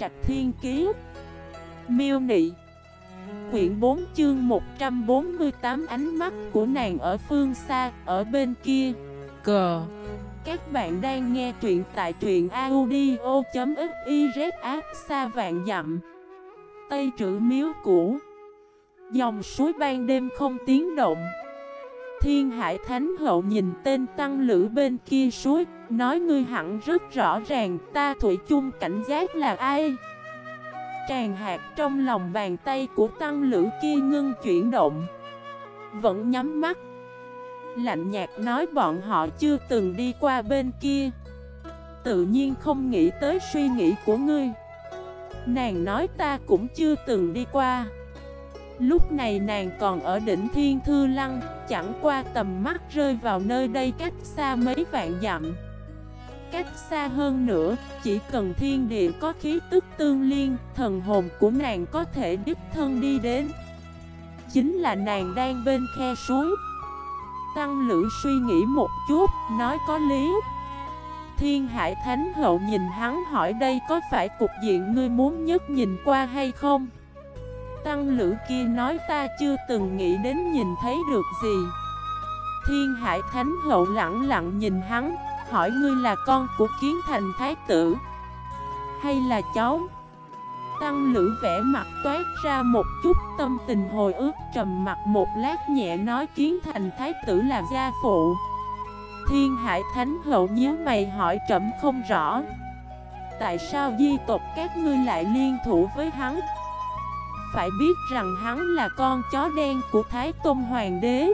Trạch Thiên Kiế Miêu Nị. Quyển 4 chương 148 ánh mắt của nàng ở phương xa, ở bên kia. Cờ Các bạn đang nghe truyện tại truyện audio.xyz ác xa vạn dặm. Tây trữ miếu cũ. Dòng suối ban đêm không tiếng động Thiên Hải Thánh Hậu nhìn tên tăng lữ bên kia suối Nói ngươi hẳn rất rõ ràng, ta Thủy chung cảnh giác là ai? Tràn hạt trong lòng bàn tay của tăng lữ kia ngưng chuyển động, Vẫn nhắm mắt. Lạnh nhạt nói bọn họ chưa từng đi qua bên kia. Tự nhiên không nghĩ tới suy nghĩ của ngươi. Nàng nói ta cũng chưa từng đi qua. Lúc này nàng còn ở đỉnh Thiên Thư Lăng Chẳng qua tầm mắt rơi vào nơi đây cách xa mấy vạn dặm. Cách xa hơn nữa, chỉ cần thiên địa có khí tức tương liên Thần hồn của nàng có thể đích thân đi đến. Chính là nàng đang bên khe suối. Tăng lữ suy nghĩ một chút, nói có lý. Thiên Hải Thánh Hậu nhìn hắn hỏi đây có phải cục diện ngươi muốn nhất nhìn qua hay không? Tăng lữ kia nói ta chưa từng nghĩ đến nhìn thấy được gì. Thiên Hải Thánh Hậu lặng lặng nhìn hắn, Hỏi ngươi là con của kiến thành thái tử Hay là cháu? Tăng lữ vẽ mặt toát ra một chút tâm tình hồi ức, trầm mặt một lát nhẹ nói kiến thành thái tử là gia phụ. Thiên Hải Thánh Hậu nhớ mày hỏi trầm không rõ. Tại sao di tộc các ngươi lại liên thủ với hắn? Phải biết rằng hắn là con chó đen của Thái Tôn Hoàng đế.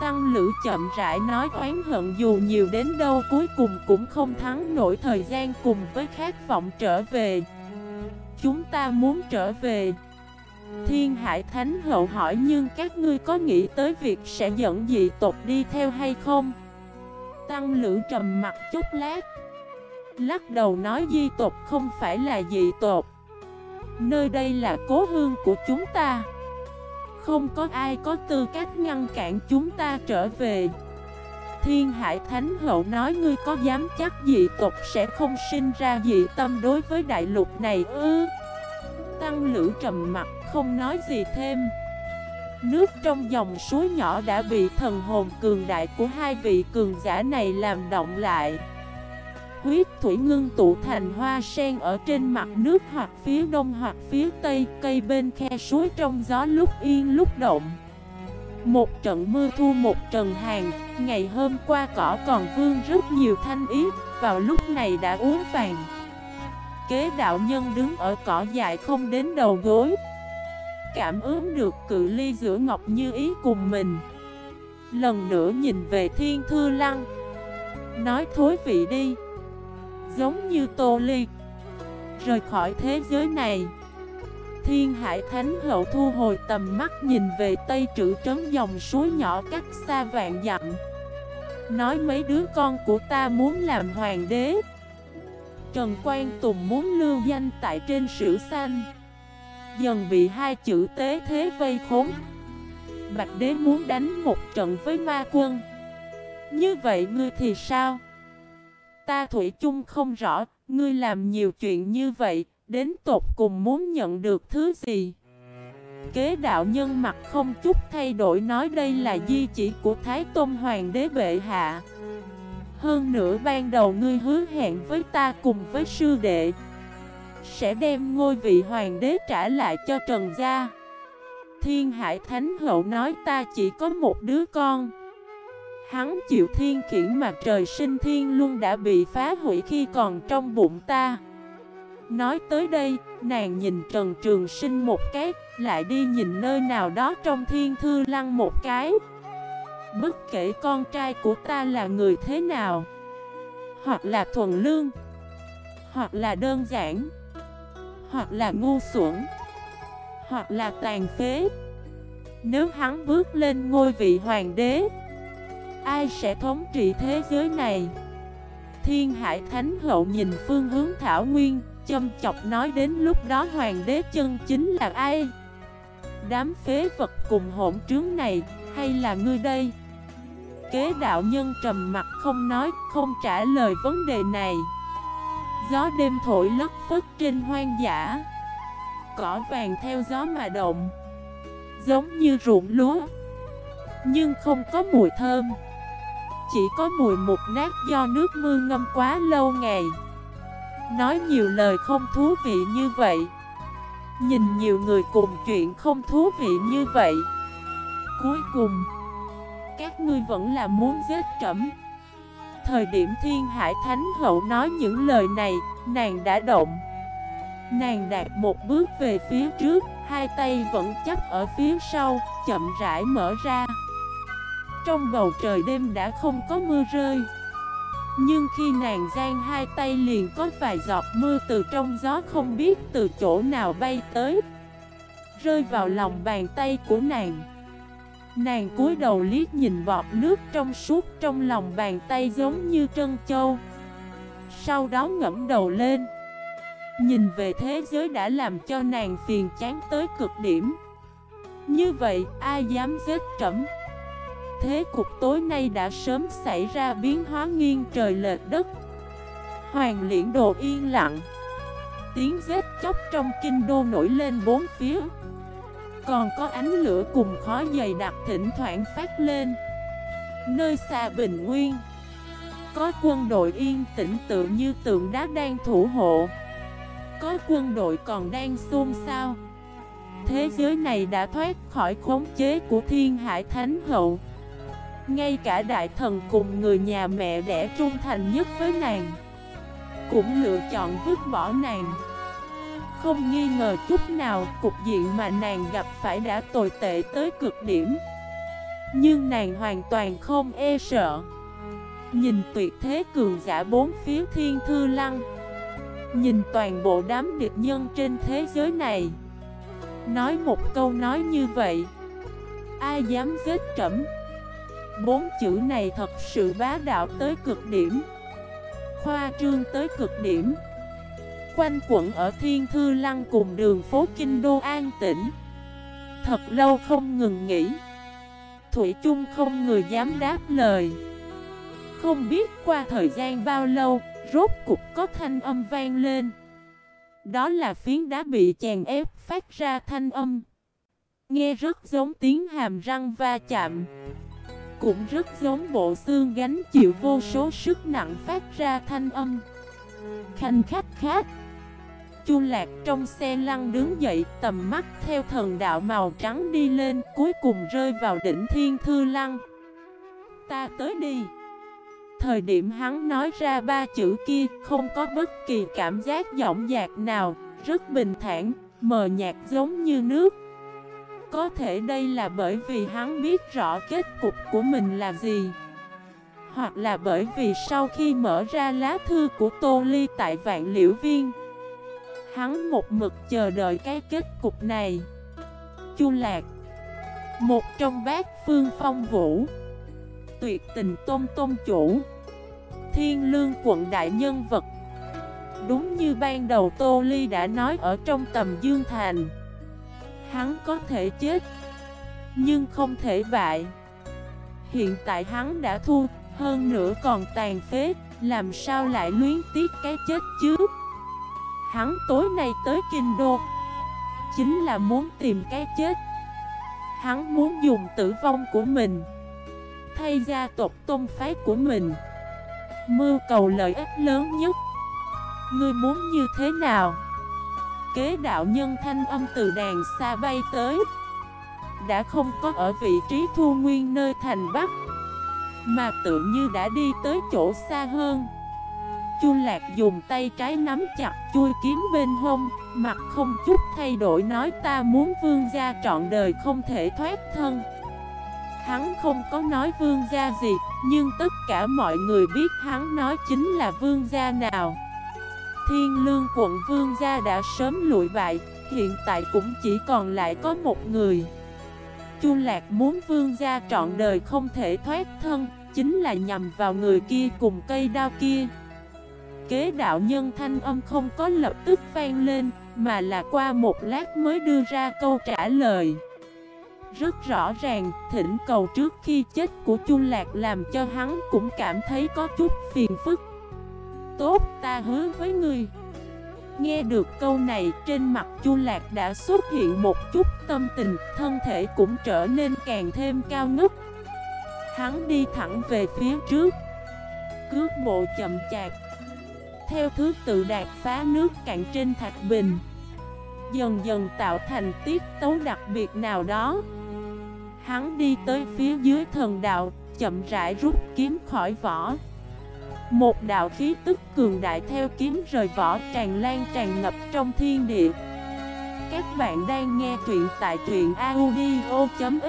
Tăng Lữ chậm rãi nói oán hận dù nhiều đến đâu cuối cùng cũng không thắng nổi thời gian cùng với khát vọng trở về. Chúng ta muốn trở về. Thiên Hải Thánh Hậu hỏi nhưng các ngươi có nghĩ tới việc sẽ dẫn dị tộc đi theo hay không? Tăng Lữ trầm mặt chút lát, Lắc đầu nói di tộc không phải là dị tộc. Nơi đây là cố hương của chúng ta. Không có ai có tư cách ngăn cản chúng ta trở về. Thiên Hải Thánh Hậu nói ngươi có dám chắc dị tộc sẽ không sinh ra dị tâm đối với đại lục này ư? Tăng lữ trầm mặt không nói gì thêm. Nước trong dòng suối nhỏ đã bị thần hồn cường đại của hai vị cường giả này làm động lại huyết thủy ngưng tụ thành hoa sen ở trên mặt nước hoặc phía đông hoặc phía tây, cây bên khe suối trong gió lúc yên lúc động. Một trận mưa thu một trận hàng, ngày hôm qua cỏ còn vương rất nhiều thanh ý, vào lúc này đã uống vàng. Kế đạo nhân đứng ở cỏ dài không đến đầu gối. Cảm ứng được cự ly giữa Ngọc Như Ý cùng mình. Lần nữa nhìn về Thiên Thư Lăng. Nói thối vị đi giống như Tô Ly. Rời khỏi thế giới này, Thiên Hải Thánh Hậu thu hồi tầm mắt nhìn về Tây Trữ Trấn dòng suối nhỏ cách xa vạn dặm. Nói mấy đứa con của ta muốn làm hoàng đế. Trần Quang Tùng muốn lưu danh tại trên sử xanh Dần bị hai chữ tế thế vây khốn. Bạch đế muốn đánh một trận với ma quân. Như vậy ngươi thì sao? Ta Thủy chung không rõ, ngươi làm nhiều chuyện như vậy, đến tột cùng muốn nhận được thứ gì? Kế đạo nhân mặt không chút thay đổi nói đây là di chỉ của Thái Tôn Hoàng đế bệ hạ. Hơn nữa ban đầu ngươi hứa hẹn với ta cùng với sư đệ Sẽ đem ngôi vị hoàng đế trả lại cho Trần Gia Thiên Hải Thánh Hậu nói ta chỉ có một đứa con Hắn chịu thiên khiển mà trời sinh thiên luôn đã bị phá hủy khi còn trong bụng ta. Nói tới đây, nàng nhìn Trần Trường Sinh một cái, lại đi nhìn nơi nào đó trong thiên thư lăng một cái. Bất kể con trai của ta là người thế nào Hoặc là thuần lương Hoặc là đơn giản Hoặc là ngu xuẩn Hoặc là tàn phế Nếu hắn bước lên ngôi vị hoàng đế Ai sẽ thống trị thế giới này? Thiên Hải Thánh Hậu nhìn phương hướng Thảo Nguyên, châm chọc nói đến lúc đó hoàng đế chân chính là ai? Đám phế vật cùng hỗn trướng này, hay là ngươi đây? Kế đạo nhân trầm mặt không nói, không trả lời vấn đề này. Gió đêm thổi lất phất trên hoang dã Cỏ vàng theo gió mà động Giống như ruộng lúa Nhưng không có mùi thơm chỉ có mùi mục nát do nước mưa ngâm quá lâu ngày. Nói nhiều lời không thú vị như vậy. Nhìn nhiều người cùng chuyện không thú vị như vậy. Cuối cùng, Các ngươi vẫn là muốn giết trẫm. Thời điểm thiên hải thánh hậu nói những lời này, Nàng đã động. Nàng đạt một bước về phía trước, Hai tay vẫn chấp ở phía sau, Chậm rãi mở ra. Trong bầu trời đêm đã không có mưa rơi. Nhưng khi nàng giang hai tay liền có vài giọt mưa từ trong gió không biết từ chỗ nào bay tới, Rơi vào lòng bàn tay của nàng. Nàng cúi đầu liếc nhìn bọt nước trong suốt trong lòng bàn tay giống như trân châu. Sau đó ngẫm đầu lên, Nhìn về thế giới đã làm cho nàng phiền chán tới cực điểm. Như vậy, ai dám giết trẫm? Thế cục tối nay đã sớm xảy ra biến hóa nghiêng trời lệch đất. Hoàng liễn đồ yên lặng. Tiếng vết chóc trong kinh đô nổi lên bốn phía. Còn có ánh lửa cùng khói dày đặc thỉnh thoảng phát lên. Nơi xa bình nguyên, Có quân đội yên tĩnh tự như tượng đá đang thủ hộ. Có quân đội còn đang xôn xao. Thế giới này đã thoát khỏi khống chế của thiên hải thánh hậu. Ngay cả đại thần cùng người nhà mẹ đẻ trung thành nhất với nàng Cũng lựa chọn vứt bỏ nàng. Không nghi ngờ chút nào, cục diện mà nàng gặp phải đã tồi tệ tới cực điểm. Nhưng nàng hoàn toàn không e sợ. Nhìn tuyệt thế cường giả bốn phía thiên thư lăng Nhìn toàn bộ đám địch nhân trên thế giới này Nói một câu nói như vậy Ai dám giết trẫm? Bốn chữ này thật sự bá đạo tới cực điểm. Khoa trương tới cực điểm. Quanh quẩn ở Thiên Thư Lăng cùng đường phố Kinh Đô An tĩnh. Thật lâu không ngừng nghỉ. Thủy chung không người dám đáp lời. Không biết qua thời gian bao lâu, Rốt cục có thanh âm vang lên. Đó là phiến đá bị chèn ép phát ra thanh âm. Nghe rất giống tiếng hàm răng va chạm. Cũng rất giống bộ xương gánh chịu vô số sức nặng phát ra thanh âm. Khanh khách khát Chu Lạc trong xe lăn đứng dậy tầm mắt theo thần đạo màu trắng đi lên cuối cùng rơi vào đỉnh thiên thư lăng. Ta tới đi. Thời điểm hắn nói ra ba chữ kia không có bất kỳ cảm giác giọng dạc nào Rất bình thản, mờ nhạt giống như nước. Có thể đây là bởi vì hắn biết rõ kết cục của mình là gì. Hoặc là bởi vì sau khi mở ra lá thư của Tô Ly tại Vạn Liễu Viên, Hắn một mực chờ đợi cái kết cục này. Chu Lạc, Một trong bát phương phong vũ, Tuyệt tình tôn tôn chủ, Thiên lương quận đại nhân vật. Đúng như ban đầu Tô Ly đã nói ở trong tầm Dương Thành Hắn có thể chết, Nhưng không thể bại. Hiện tại hắn đã thua, Hơn nữa còn tàn phế, Làm sao lại luyến tiếc cái chết chứ? Hắn tối nay tới Kinh Đô, Chính là muốn tìm cái chết. Hắn muốn dùng tử vong của mình, Thay gia tộc tôn phái của mình. Mưu cầu lợi ích lớn nhất. Ngươi muốn như thế nào? Kế đạo nhân thanh âm từ đàn xa bay tới. Đã không có ở vị trí thu nguyên nơi thành Bắc, Mà tự như đã đi tới chỗ xa hơn. Chu Lạc dùng tay trái nắm chặt chui kiếm bên hông, Mặt không chút thay đổi nói ta muốn vương gia trọn đời không thể thoát thân. Hắn không có nói vương gia gì, Nhưng tất cả mọi người biết hắn nói chính là vương gia nào. Thiên lương quận vương gia đã sớm lụi bại Hiện tại cũng chỉ còn lại có một người Chu Lạc muốn vương gia trọn đời không thể thoát thân Chính là nhằm vào người kia cùng cây đao kia kế đạo nhân thanh âm không có lập tức vang lên, mà là qua một lát mới đưa ra câu trả lời. Rất rõ ràng, thỉnh cầu trước khi chết của Chu Lạc làm cho hắn cũng cảm thấy có chút phiền phức. Tốt, ta hứa với ngươi. Nghe được câu này, trên mặt Chu Lạc đã xuất hiện một chút tâm tình, Thân thể cũng trở nên càng thêm cao ngất. Hắn đi thẳng về phía trước, Cước bộ chậm chạp, Theo thứ tự đạt phá nước cạn trên thạch bình, Dần dần tạo thành tiết tấu đặc biệt nào đó. Hắn đi tới phía dưới thần đạo, Chậm rãi rút kiếm khỏi vỏ. Một đạo khí tức cường đại theo kiếm rời vỏ tràn lan tràn ngập trong thiên địa. Các bạn đang nghe truyện tại truyện audio.fif